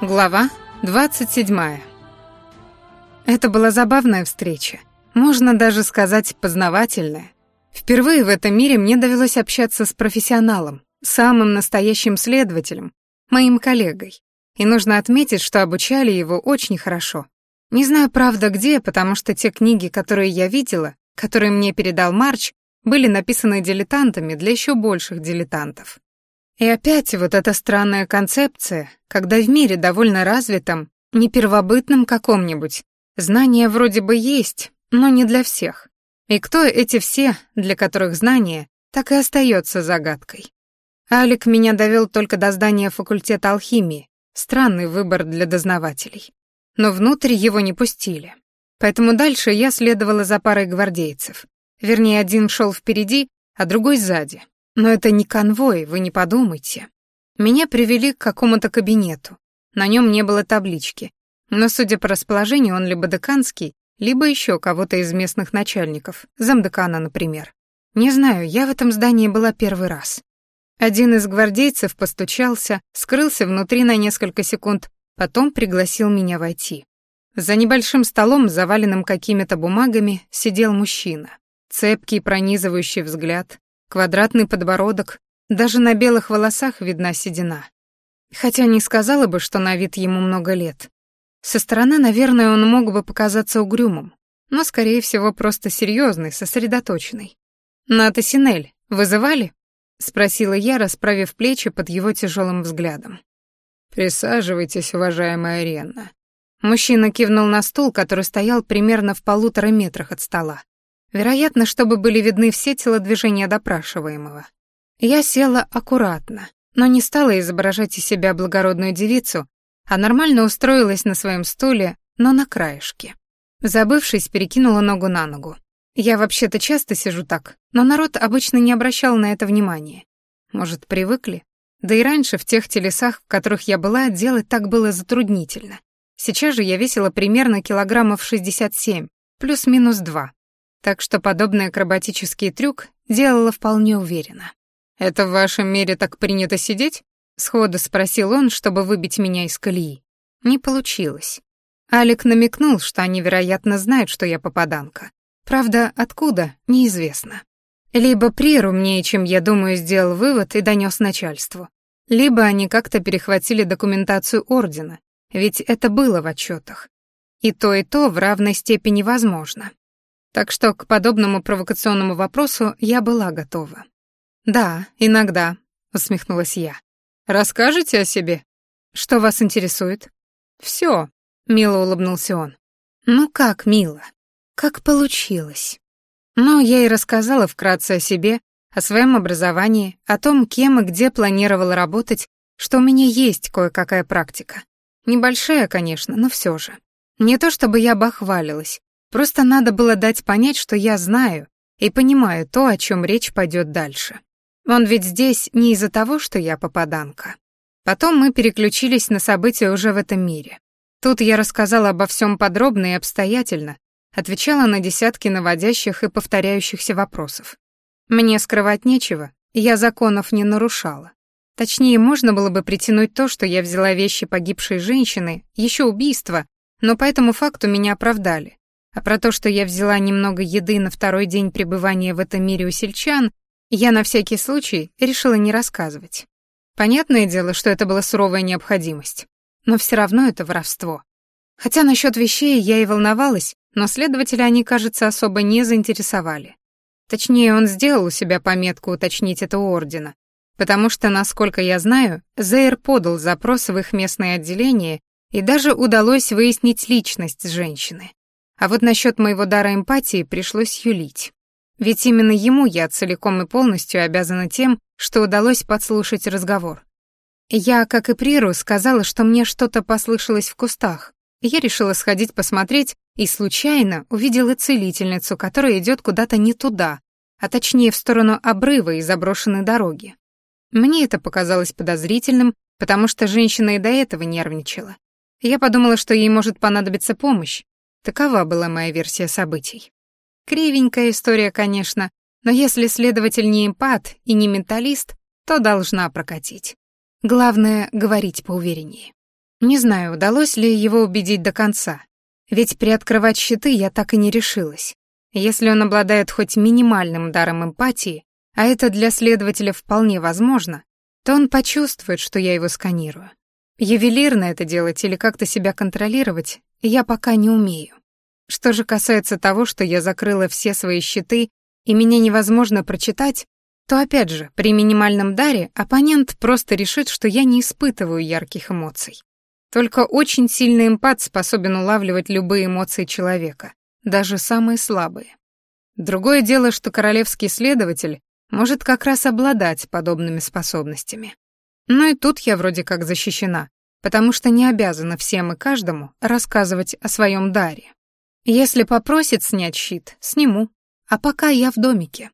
Глава 27. Это была забавная встреча. Можно даже сказать, познавательная. Впервые в этом мире мне довелось общаться с профессионалом, самым настоящим следователем, моим коллегой. И нужно отметить, что обучали его очень хорошо. Не знаю, правда, где, потому что те книги, которые я видела, которые мне передал Марч, были написаны дилетантами для еще больших дилетантов. И опять вот эта странная концепция, когда в мире довольно развитом, не первобытном каком-нибудь, знания вроде бы есть, но не для всех. И кто эти все, для которых знание, так и остается загадкой. Алик меня довел только до здания факультета алхимии, странный выбор для дознавателей. Но внутрь его не пустили. Поэтому дальше я следовала за парой гвардейцев. Вернее, один шел впереди, а другой сзади. Но это не конвой, вы не подумайте. Меня привели к какому-то кабинету. На нем не было таблички. Но, судя по расположению, он либо деканский, либо еще кого-то из местных начальников, замдекана, например. Не знаю, я в этом здании была первый раз. Один из гвардейцев постучался, скрылся внутри на несколько секунд, потом пригласил меня войти. За небольшим столом, заваленным какими-то бумагами, сидел мужчина. Цепкий пронизывающий взгляд, Квадратный подбородок, даже на белых волосах видна седина. Хотя не сказала бы, что на вид ему много лет. Со стороны, наверное, он мог бы показаться угрюмым, но, скорее всего, просто серьезный, сосредоточенный. «Ната Синель, вызывали?» — спросила я, расправив плечи под его тяжелым взглядом. «Присаживайтесь, уважаемая Ренна». Мужчина кивнул на стул, который стоял примерно в полутора метрах от стола. Вероятно, чтобы были видны все телодвижения допрашиваемого. Я села аккуратно, но не стала изображать из себя благородную девицу, а нормально устроилась на своем стуле, но на краешке. Забывшись, перекинула ногу на ногу. Я вообще-то часто сижу так, но народ обычно не обращал на это внимания. Может, привыкли? Да и раньше в тех телесах, в которых я была, делать так было затруднительно. Сейчас же я весила примерно килограммов 67, плюс-минус 2 так что подобный акробатический трюк делала вполне уверенно. «Это в вашем мире так принято сидеть?» — сходу спросил он, чтобы выбить меня из колеи. Не получилось. Алик намекнул, что они, вероятно, знают, что я попаданка. Правда, откуда — неизвестно. Либо Прир умнее, чем я думаю, сделал вывод и донес начальству. Либо они как-то перехватили документацию Ордена, ведь это было в отчетах. И то, и то в равной степени возможно. Так что к подобному провокационному вопросу я была готова. «Да, иногда», — усмехнулась я. «Расскажете о себе? Что вас интересует?» «Всё», — мило улыбнулся он. «Ну как мило? Как получилось?» Ну, я и рассказала вкратце о себе, о своем образовании, о том, кем и где планировала работать, что у меня есть кое-какая практика. Небольшая, конечно, но всё же. Не то чтобы я бахвалилась, Просто надо было дать понять, что я знаю и понимаю то, о чем речь пойдет дальше. Он ведь здесь не из-за того, что я попаданка. Потом мы переключились на события уже в этом мире. Тут я рассказала обо всем подробно и обстоятельно, отвечала на десятки наводящих и повторяющихся вопросов. Мне скрывать нечего, я законов не нарушала. Точнее, можно было бы притянуть то, что я взяла вещи погибшей женщины, еще убийство, но по этому факту меня оправдали. А про то, что я взяла немного еды на второй день пребывания в этом мире у сельчан, я на всякий случай решила не рассказывать. Понятное дело, что это была суровая необходимость, но все равно это воровство. Хотя насчет вещей я и волновалась, но следователя они, кажется, особо не заинтересовали. Точнее, он сделал у себя пометку уточнить это у Ордена, потому что, насколько я знаю, Зейр подал запрос в их местное отделение и даже удалось выяснить личность женщины. А вот насчет моего дара эмпатии пришлось юлить. Ведь именно ему я целиком и полностью обязана тем, что удалось подслушать разговор. Я, как и Приру, сказала, что мне что-то послышалось в кустах. Я решила сходить посмотреть и случайно увидела целительницу, которая идет куда-то не туда, а точнее в сторону обрыва и заброшенной дороги. Мне это показалось подозрительным, потому что женщина и до этого нервничала. Я подумала, что ей может понадобиться помощь, Такова была моя версия событий. Кривенькая история, конечно, но если следователь не эмпат и не менталист, то должна прокатить. Главное — говорить поувереннее. Не знаю, удалось ли его убедить до конца. Ведь приоткрывать щиты я так и не решилась. Если он обладает хоть минимальным даром эмпатии, а это для следователя вполне возможно, то он почувствует, что я его сканирую. Ювелирно это делать или как-то себя контролировать я пока не умею. Что же касается того, что я закрыла все свои щиты и меня невозможно прочитать, то опять же, при минимальном даре оппонент просто решит, что я не испытываю ярких эмоций. Только очень сильный эмпат способен улавливать любые эмоции человека, даже самые слабые. Другое дело, что королевский следователь может как раз обладать подобными способностями. Но и тут я вроде как защищена, потому что не обязана всем и каждому рассказывать о своем даре. Если попросит снять щит, сниму, а пока я в домике.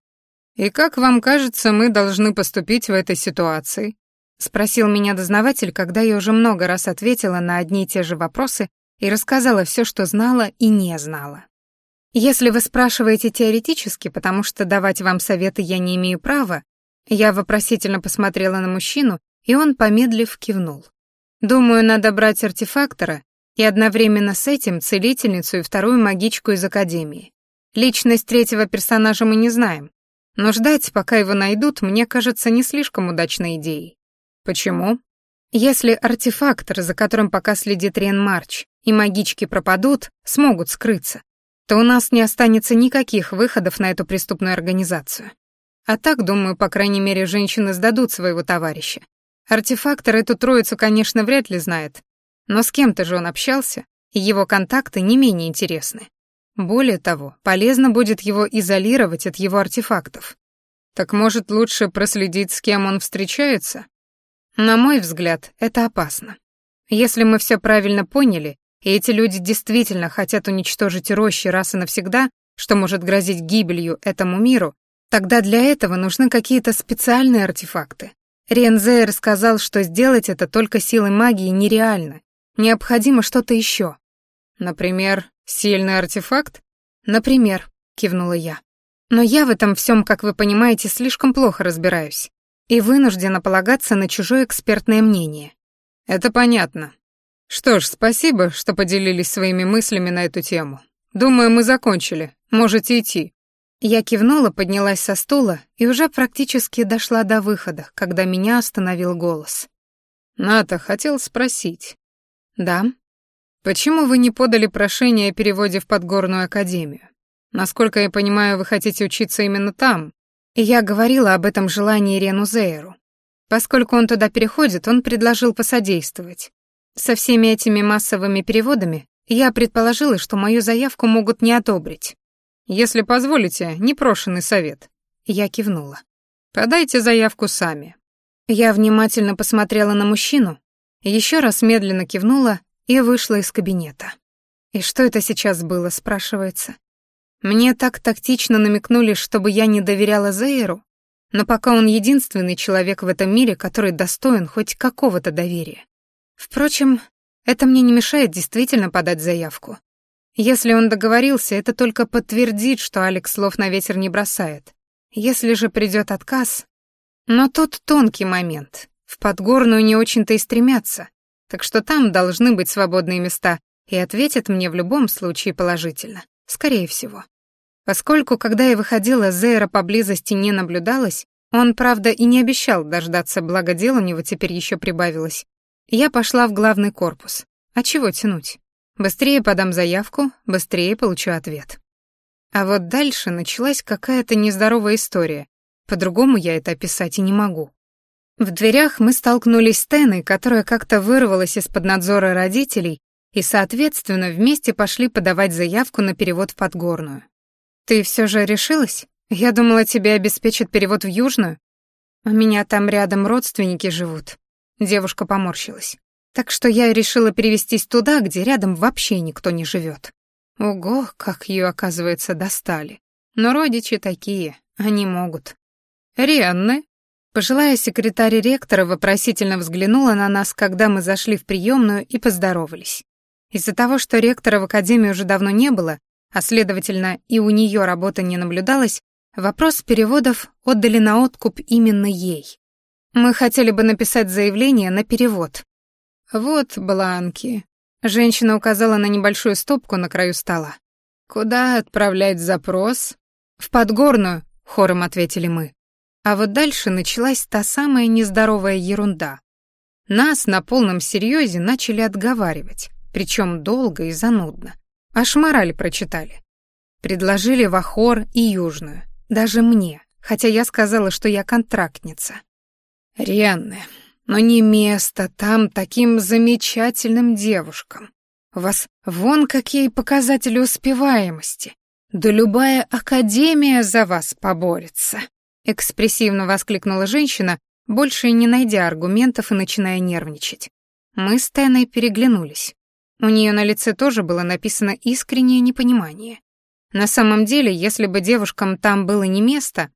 «И как вам кажется, мы должны поступить в этой ситуации?» — спросил меня дознаватель, когда я уже много раз ответила на одни и те же вопросы и рассказала все, что знала и не знала. Если вы спрашиваете теоретически, потому что давать вам советы я не имею права, я вопросительно посмотрела на мужчину, и он, помедлив, кивнул. Думаю, надо брать артефактора и одновременно с этим целительницу и вторую магичку из Академии. Личность третьего персонажа мы не знаем, но ждать, пока его найдут, мне кажется не слишком удачной идеей. Почему? Если артефактор, за которым пока следит Рен Марч, и магички пропадут, смогут скрыться, то у нас не останется никаких выходов на эту преступную организацию. А так, думаю, по крайней мере, женщины сдадут своего товарища. Артефактор эту троицу, конечно, вряд ли знает, но с кем-то же он общался, и его контакты не менее интересны. Более того, полезно будет его изолировать от его артефактов. Так может, лучше проследить, с кем он встречается? На мой взгляд, это опасно. Если мы все правильно поняли, и эти люди действительно хотят уничтожить рощи раз и навсегда, что может грозить гибелью этому миру, тогда для этого нужны какие-то специальные артефакты. Рензейр сказал, что сделать это только силой магии нереально. Необходимо что-то еще. Например, сильный артефакт? Например, кивнула я. Но я в этом всем, как вы понимаете, слишком плохо разбираюсь и вынуждена полагаться на чужое экспертное мнение. Это понятно, что ж, спасибо, что поделились своими мыслями на эту тему. Думаю, мы закончили. Можете идти. Я кивнула, поднялась со стула и уже практически дошла до выхода, когда меня остановил голос. Ната хотел спросить. Да. Почему вы не подали прошение о переводе в Подгорную академию? Насколько я понимаю, вы хотите учиться именно там. И я говорила об этом желании Рену Зейру. Поскольку он туда переходит, он предложил посодействовать. Со всеми этими массовыми переводами я предположила, что мою заявку могут не одобрить. Если позволите, непрошенный совет. Я кивнула. Подайте заявку сами. Я внимательно посмотрела на мужчину, еще раз медленно кивнула и вышла из кабинета. И что это сейчас было, спрашивается? Мне так тактично намекнули, чтобы я не доверяла Зейру, но пока он единственный человек в этом мире, который достоин хоть какого-то доверия. Впрочем, это мне не мешает действительно подать заявку. Если он договорился, это только подтвердит, что Алекс слов на ветер не бросает. Если же придет отказ... Но тут тонкий момент. В Подгорную не очень-то и стремятся, так что там должны быть свободные места, и ответят мне в любом случае положительно, скорее всего. Поскольку, когда я выходила, Зейра поблизости не наблюдалось, он, правда, и не обещал дождаться, благо дел у него теперь еще прибавилось, я пошла в главный корпус. А чего тянуть? Быстрее подам заявку, быстрее получу ответ. А вот дальше началась какая-то нездоровая история. По-другому я это описать и не могу. В дверях мы столкнулись с Теной, которая как-то вырвалась из-под надзора родителей, и, соответственно, вместе пошли подавать заявку на перевод в Подгорную. «Ты все же решилась? Я думала, тебе обеспечат перевод в Южную. У меня там рядом родственники живут. Девушка поморщилась. Так что я решила перевестись туда, где рядом вообще никто не живет. Ого, как ее, оказывается, достали. Но родичи такие, они могут. Рианны? Пожилая секретарь ректора вопросительно взглянула на нас, когда мы зашли в приемную и поздоровались. Из-за того, что ректора в академии уже давно не было, а следовательно и у нее работа не наблюдалась, вопрос переводов отдали на откуп именно ей. Мы хотели бы написать заявление на перевод. Вот бланки. Женщина указала на небольшую стопку на краю стола. Куда отправлять запрос? В Подгорную, хором ответили мы. А вот дальше началась та самая нездоровая ерунда. Нас на полном серьезе начали отговаривать, причем долго и занудно. Аж мораль прочитали. Предложили Вахор и Южную. Даже мне, хотя я сказала, что я контрактница. Ренны, но не место там таким замечательным девушкам. У вас вон какие показатели успеваемости. Да любая академия за вас поборется. Экспрессивно воскликнула женщина, больше не найдя аргументов и начиная нервничать. Мы с Теной переглянулись. У нее на лице тоже было написано искреннее непонимание. На самом деле, если бы девушкам там было не место,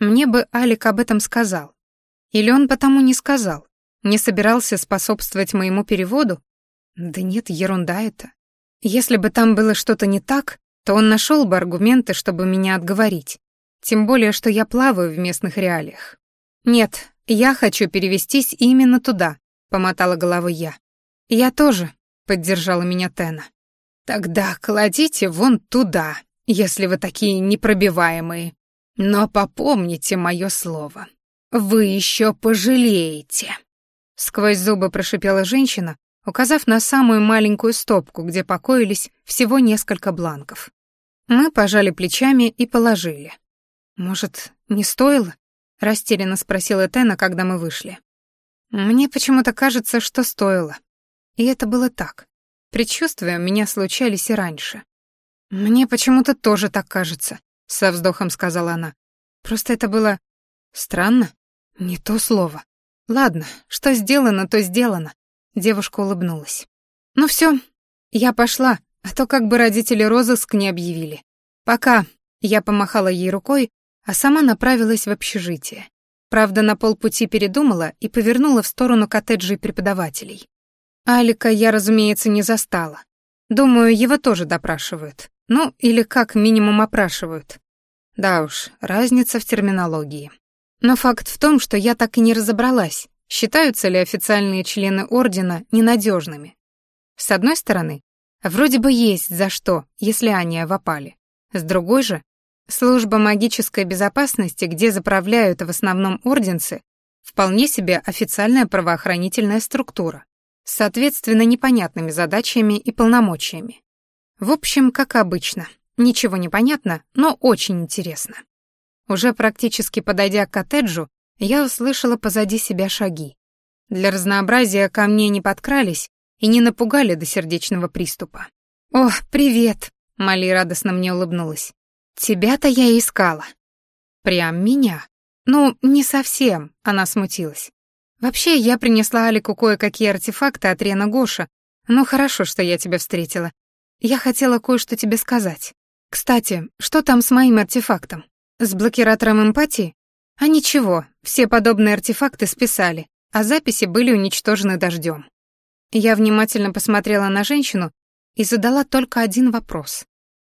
мне бы Алик об этом сказал. Или он потому не сказал, не собирался способствовать моему переводу? Да нет, ерунда это. Если бы там было что-то не так, то он нашел бы аргументы, чтобы меня отговорить. Тем более, что я плаваю в местных реалиях. Нет, я хочу перевестись именно туда, помотала головой я. Я тоже, поддержала меня Тена. Тогда кладите вон туда, если вы такие непробиваемые. Но попомните мое слово. Вы еще пожалеете. Сквозь зубы прошипела женщина, указав на самую маленькую стопку, где покоились всего несколько бланков. Мы пожали плечами и положили. «Может, не стоило?» — растерянно спросила Тена, когда мы вышли. «Мне почему-то кажется, что стоило. И это было так. Предчувствия у меня случались и раньше. «Мне почему-то тоже так кажется», — со вздохом сказала она. «Просто это было... странно. Не то слово. Ладно, что сделано, то сделано». Девушка улыбнулась. «Ну все, я пошла, а то как бы родители розыск не объявили. Пока». Я помахала ей рукой а сама направилась в общежитие. Правда, на полпути передумала и повернула в сторону коттеджей преподавателей. Алика я, разумеется, не застала. Думаю, его тоже допрашивают. Ну, или как минимум опрашивают. Да уж, разница в терминологии. Но факт в том, что я так и не разобралась, считаются ли официальные члены ордена ненадежными. С одной стороны, вроде бы есть за что, если они в опале. С другой же, Служба магической безопасности, где заправляют в основном орденцы, вполне себе официальная правоохранительная структура, соответственно непонятными задачами и полномочиями. В общем, как обычно, ничего не понятно, но очень интересно. Уже практически подойдя к коттеджу, я услышала позади себя шаги. Для разнообразия ко мне не подкрались и не напугали до сердечного приступа. «О, привет!» — Мали радостно мне улыбнулась. «Тебя-то я искала». «Прям меня?» «Ну, не совсем», — она смутилась. «Вообще, я принесла Алику кое-какие артефакты от Рена Гоша. Ну, хорошо, что я тебя встретила. Я хотела кое-что тебе сказать. Кстати, что там с моим артефактом? С блокиратором эмпатии? А ничего, все подобные артефакты списали, а записи были уничтожены дождем. Я внимательно посмотрела на женщину и задала только один вопрос.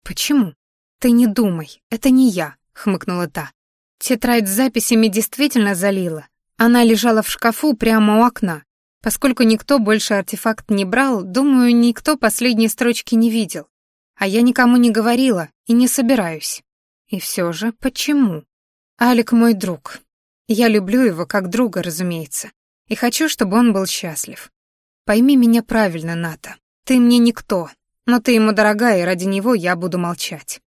Почему? «Ты не думай, это не я», — хмыкнула та. Тетрадь с записями действительно залила. Она лежала в шкафу прямо у окна. Поскольку никто больше артефакт не брал, думаю, никто последние строчки не видел. А я никому не говорила и не собираюсь. И все же, почему? Алик мой друг. Я люблю его как друга, разумеется. И хочу, чтобы он был счастлив. Пойми меня правильно, Ната. Ты мне никто, но ты ему дорогая, и ради него я буду молчать.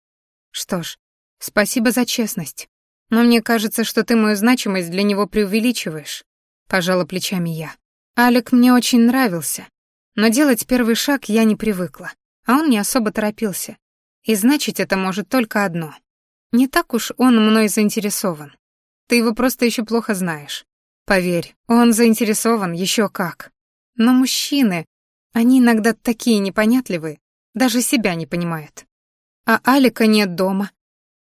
Что ж, спасибо за честность. Но мне кажется, что ты мою значимость для него преувеличиваешь. Пожала плечами я. Алик мне очень нравился, но делать первый шаг я не привыкла, а он не особо торопился. И значит, это может только одно. Не так уж он мной заинтересован. Ты его просто еще плохо знаешь. Поверь, он заинтересован еще как. Но мужчины, они иногда такие непонятливые, даже себя не понимают. А Алика нет дома.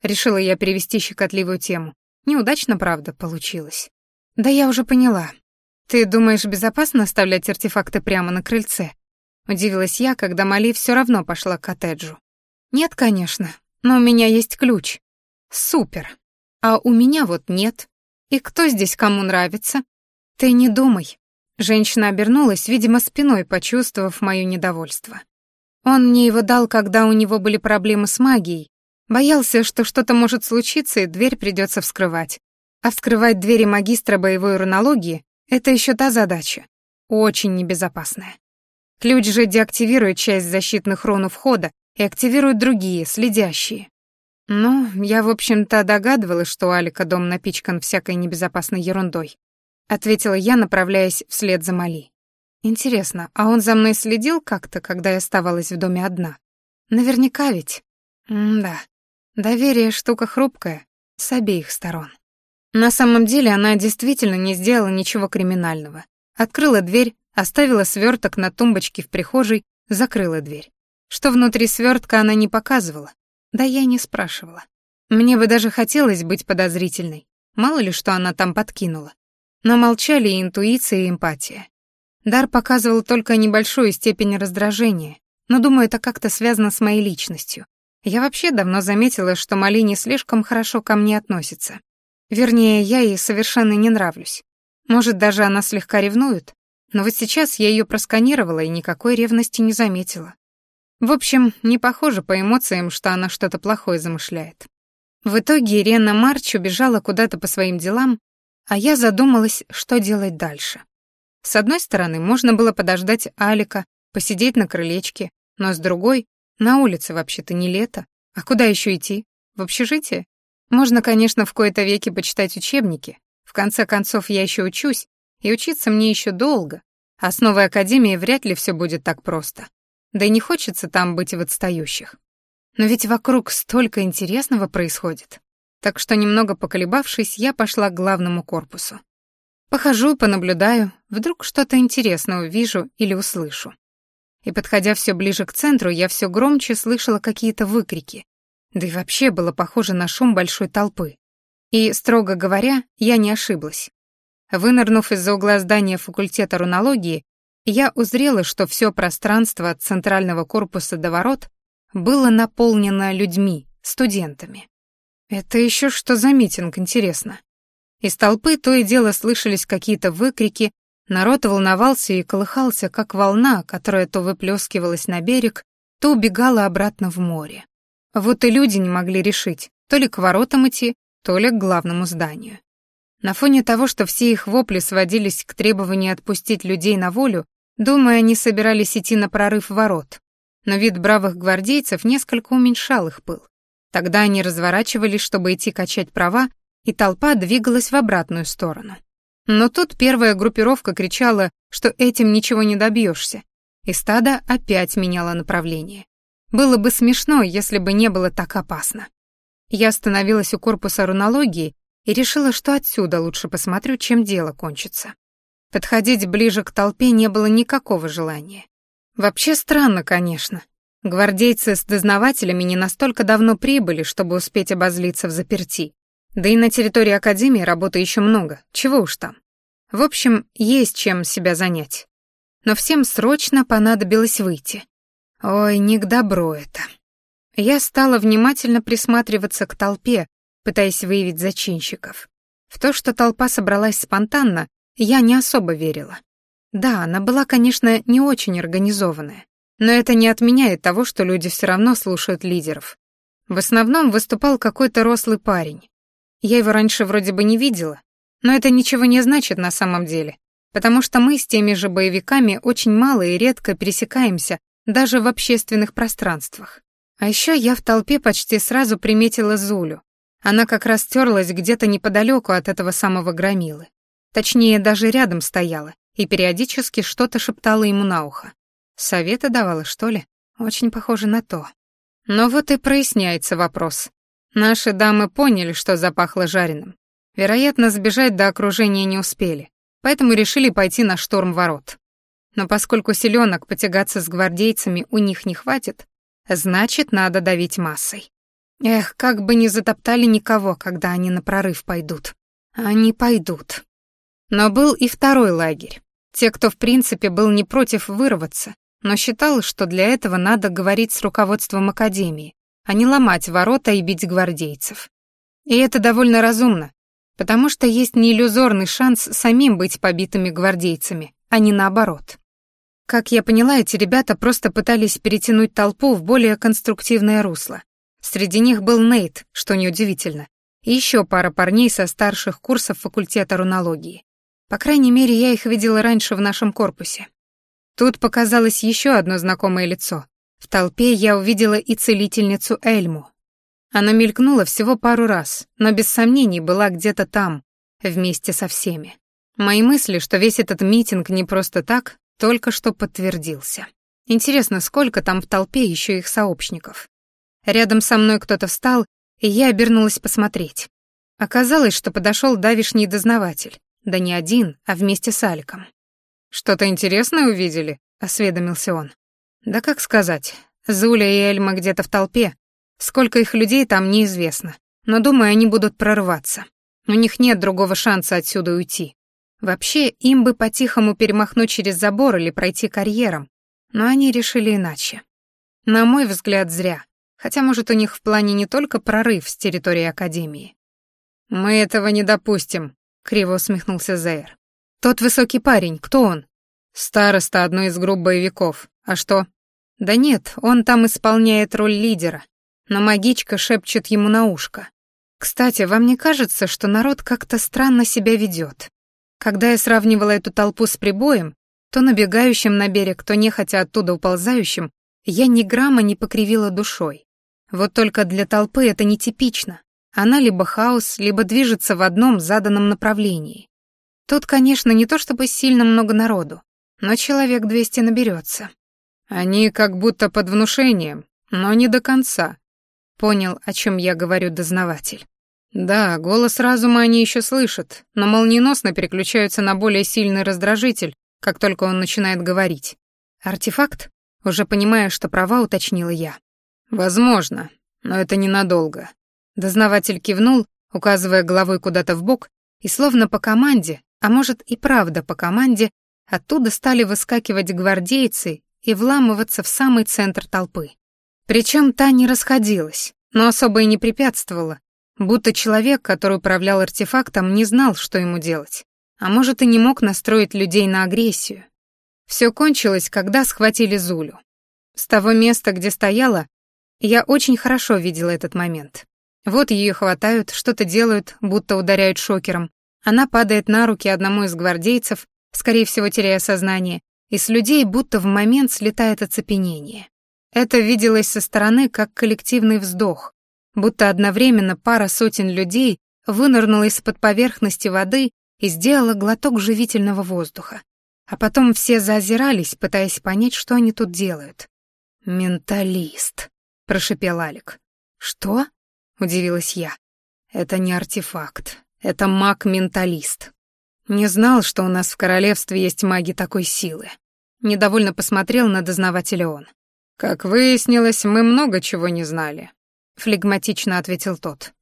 Решила я перевести щекотливую тему. Неудачно, правда, получилось. Да я уже поняла. Ты думаешь, безопасно оставлять артефакты прямо на крыльце? Удивилась я, когда Мали все равно пошла к коттеджу. Нет, конечно, но у меня есть ключ. Супер. А у меня вот нет. И кто здесь кому нравится? Ты не думай. Женщина обернулась, видимо, спиной почувствовав моё недовольство. Он мне его дал, когда у него были проблемы с магией. Боялся, что что-то может случиться, и дверь придется вскрывать. А вскрывать двери магистра боевой рунологии — это еще та задача. Очень небезопасная. Ключ же деактивирует часть защитных рун у входа и активирует другие, следящие. Ну, я, в общем-то, догадывалась, что у Алика дом напичкан всякой небезопасной ерундой. Ответила я, направляясь вслед за Мали. Интересно, а он за мной следил как-то, когда я оставалась в доме одна? Наверняка ведь. М-да. Доверие — штука хрупкая, с обеих сторон. На самом деле она действительно не сделала ничего криминального. Открыла дверь, оставила сверток на тумбочке в прихожей, закрыла дверь. Что внутри свертка она не показывала. Да я не спрашивала. Мне бы даже хотелось быть подозрительной. Мало ли, что она там подкинула. Но молчали и интуиция, и эмпатия. Дар показывал только небольшую степень раздражения, но, думаю, это как-то связано с моей личностью. Я вообще давно заметила, что Мали не слишком хорошо ко мне относится. Вернее, я ей совершенно не нравлюсь. Может, даже она слегка ревнует, но вот сейчас я ее просканировала и никакой ревности не заметила. В общем, не похоже по эмоциям, что она что-то плохое замышляет. В итоге Ирена Марч убежала куда-то по своим делам, а я задумалась, что делать дальше. С одной стороны, можно было подождать Алика, посидеть на крылечке, но с другой, на улице вообще-то не лето. А куда еще идти? В общежитие? Можно, конечно, в кои-то веки почитать учебники. В конце концов, я еще учусь, и учиться мне еще долго. А с новой академией вряд ли все будет так просто. Да и не хочется там быть в отстающих. Но ведь вокруг столько интересного происходит. Так что, немного поколебавшись, я пошла к главному корпусу. Похожу, понаблюдаю, вдруг что-то интересное увижу или услышу. И, подходя все ближе к центру, я все громче слышала какие-то выкрики. Да и вообще было похоже на шум большой толпы. И, строго говоря, я не ошиблась. Вынырнув из-за угла здания факультета рунологии, я узрела, что все пространство от центрального корпуса до ворот было наполнено людьми, студентами. Это еще что за митинг, интересно? Из толпы то и дело слышались какие-то выкрики, народ волновался и колыхался, как волна, которая то выплескивалась на берег, то убегала обратно в море. Вот и люди не могли решить, то ли к воротам идти, то ли к главному зданию. На фоне того, что все их вопли сводились к требованию отпустить людей на волю, думаю, они собирались идти на прорыв ворот. Но вид бравых гвардейцев несколько уменьшал их пыл. Тогда они разворачивались, чтобы идти качать права, и толпа двигалась в обратную сторону. Но тут первая группировка кричала, что этим ничего не добьешься, и стадо опять меняло направление. Было бы смешно, если бы не было так опасно. Я остановилась у корпуса рунологии и решила, что отсюда лучше посмотрю, чем дело кончится. Подходить ближе к толпе не было никакого желания. Вообще странно, конечно. Гвардейцы с дознавателями не настолько давно прибыли, чтобы успеть обозлиться в заперти. Да и на территории Академии работы еще много, чего уж там. В общем, есть чем себя занять. Но всем срочно понадобилось выйти. Ой, не к добру это. Я стала внимательно присматриваться к толпе, пытаясь выявить зачинщиков. В то, что толпа собралась спонтанно, я не особо верила. Да, она была, конечно, не очень организованная, но это не отменяет того, что люди все равно слушают лидеров. В основном выступал какой-то рослый парень. Я его раньше вроде бы не видела, но это ничего не значит на самом деле, потому что мы с теми же боевиками очень мало и редко пересекаемся даже в общественных пространствах. А еще я в толпе почти сразу приметила Зулю. Она как раз терлась где-то неподалеку от этого самого громилы. Точнее, даже рядом стояла и периодически что-то шептала ему на ухо. Советы давала, что ли? Очень похоже на то. Но вот и проясняется вопрос. Наши дамы поняли, что запахло жареным. Вероятно, сбежать до окружения не успели, поэтому решили пойти на штурм ворот. Но поскольку селенок потягаться с гвардейцами у них не хватит, значит, надо давить массой. Эх, как бы не затоптали никого, когда они на прорыв пойдут. Они пойдут. Но был и второй лагерь. Те, кто в принципе был не против вырваться, но считал, что для этого надо говорить с руководством Академии, а не ломать ворота и бить гвардейцев. И это довольно разумно, потому что есть неиллюзорный шанс самим быть побитыми гвардейцами, а не наоборот. Как я поняла, эти ребята просто пытались перетянуть толпу в более конструктивное русло. Среди них был Нейт, что неудивительно, и еще пара парней со старших курсов факультета рунологии. По крайней мере, я их видела раньше в нашем корпусе. Тут показалось еще одно знакомое лицо. В толпе я увидела и целительницу Эльму. Она мелькнула всего пару раз, но без сомнений была где-то там, вместе со всеми. Мои мысли, что весь этот митинг не просто так, только что подтвердился. Интересно, сколько там в толпе еще их сообщников. Рядом со мной кто-то встал, и я обернулась посмотреть. Оказалось, что подошел давишний дознаватель. Да не один, а вместе с Аликом. «Что-то интересное увидели?» — осведомился он. «Да как сказать. Зуля и Эльма где-то в толпе. Сколько их людей там неизвестно. Но, думаю, они будут прорываться. У них нет другого шанса отсюда уйти. Вообще, им бы по-тихому перемахнуть через забор или пройти карьером, но они решили иначе. На мой взгляд, зря. Хотя, может, у них в плане не только прорыв с территории Академии. «Мы этого не допустим», — криво усмехнулся Зейр. «Тот высокий парень, кто он?» «Староста одной из групп боевиков. А что?» «Да нет, он там исполняет роль лидера, но магичка шепчет ему на ушко. Кстати, вам не кажется, что народ как-то странно себя ведет? Когда я сравнивала эту толпу с прибоем, то набегающим на берег, то нехотя оттуда уползающим, я ни грамма не покривила душой. Вот только для толпы это нетипично. Она либо хаос, либо движется в одном заданном направлении. Тут, конечно, не то чтобы сильно много народу, но человек двести наберется. Они как будто под внушением, но не до конца. Понял, о чем я говорю дознаватель. Да, голос разума они еще слышат, но молниеносно переключаются на более сильный раздражитель, как только он начинает говорить. Артефакт? Уже понимая, что права, уточнила я. Возможно, но это ненадолго. Дознаватель кивнул, указывая головой куда-то в бок, и словно по команде, а может и правда по команде, оттуда стали выскакивать гвардейцы и вламываться в самый центр толпы. Причем та не расходилась, но особо и не препятствовала, Будто человек, который управлял артефактом, не знал, что ему делать. А может, и не мог настроить людей на агрессию. Все кончилось, когда схватили Зулю. С того места, где стояла, я очень хорошо видела этот момент. Вот ее хватают, что-то делают, будто ударяют шокером. Она падает на руки одному из гвардейцев, скорее всего, теряя сознание, и с людей будто в момент слетает оцепенение. Это виделось со стороны как коллективный вздох, будто одновременно пара сотен людей вынырнула из-под поверхности воды и сделала глоток живительного воздуха. А потом все заозирались, пытаясь понять, что они тут делают. «Менталист», — прошипел Алик. «Что?» — удивилась я. «Это не артефакт. Это маг-менталист. Не знал, что у нас в королевстве есть маги такой силы». Недовольно посмотрел на дознавателя он. «Как выяснилось, мы много чего не знали. — флегматично ответил тот.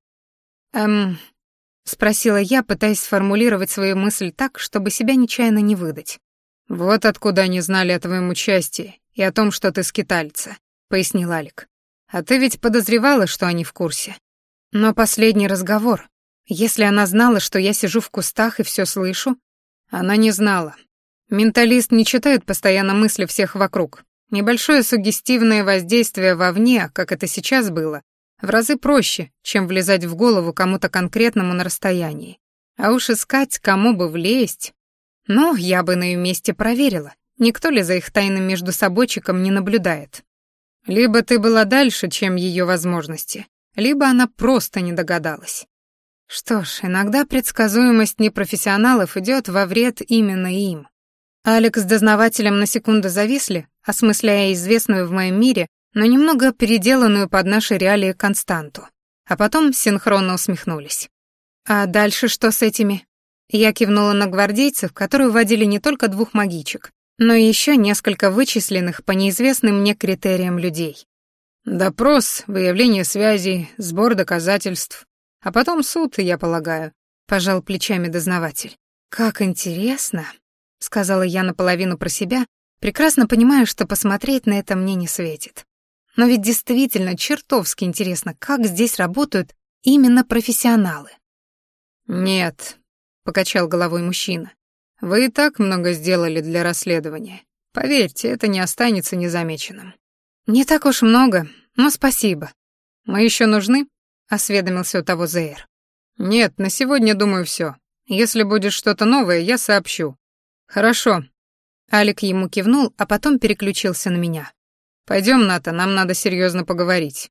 «Эм...» — спросила я, пытаясь сформулировать свою мысль так, чтобы себя нечаянно не выдать. «Вот откуда они знали о твоем участии и о том, что ты скитальца», — пояснил Алик. «А ты ведь подозревала, что они в курсе. Но последний разговор. Если она знала, что я сижу в кустах и все слышу, она не знала. Менталист не читает постоянно мысли всех вокруг. Небольшое сугестивное воздействие вовне, как это сейчас было, в разы проще, чем влезать в голову кому-то конкретному на расстоянии. А уж искать, кому бы влезть. Ну, я бы на ее месте проверила, никто ли за их тайным между собойчиком не наблюдает. Либо ты была дальше, чем ее возможности, либо она просто не догадалась. Что ж, иногда предсказуемость непрофессионалов идет во вред именно им. Алекс с дознавателем на секунду зависли, осмысляя известную в моем мире но немного переделанную под наши реалии константу. А потом синхронно усмехнулись. «А дальше что с этими?» Я кивнула на гвардейцев, которые уводили не только двух магичек, но и еще несколько вычисленных по неизвестным мне критериям людей. «Допрос, выявление связей, сбор доказательств. А потом суд, я полагаю», — пожал плечами дознаватель. «Как интересно», — сказала я наполовину про себя, прекрасно понимая, что посмотреть на это мне не светит. Но ведь действительно чертовски интересно, как здесь работают именно профессионалы. «Нет», — покачал головой мужчина. Вы и так много сделали для расследования. Поверьте, это не останется незамеченным». «Не так уж много, но спасибо». «Мы еще нужны?» — осведомился у того Зейр. «Нет, на сегодня, думаю, все. Если будет что-то новое, я сообщу». «Хорошо». Алик ему кивнул, а потом переключился на меня. Пойдем, Ната, нам надо серьезно поговорить.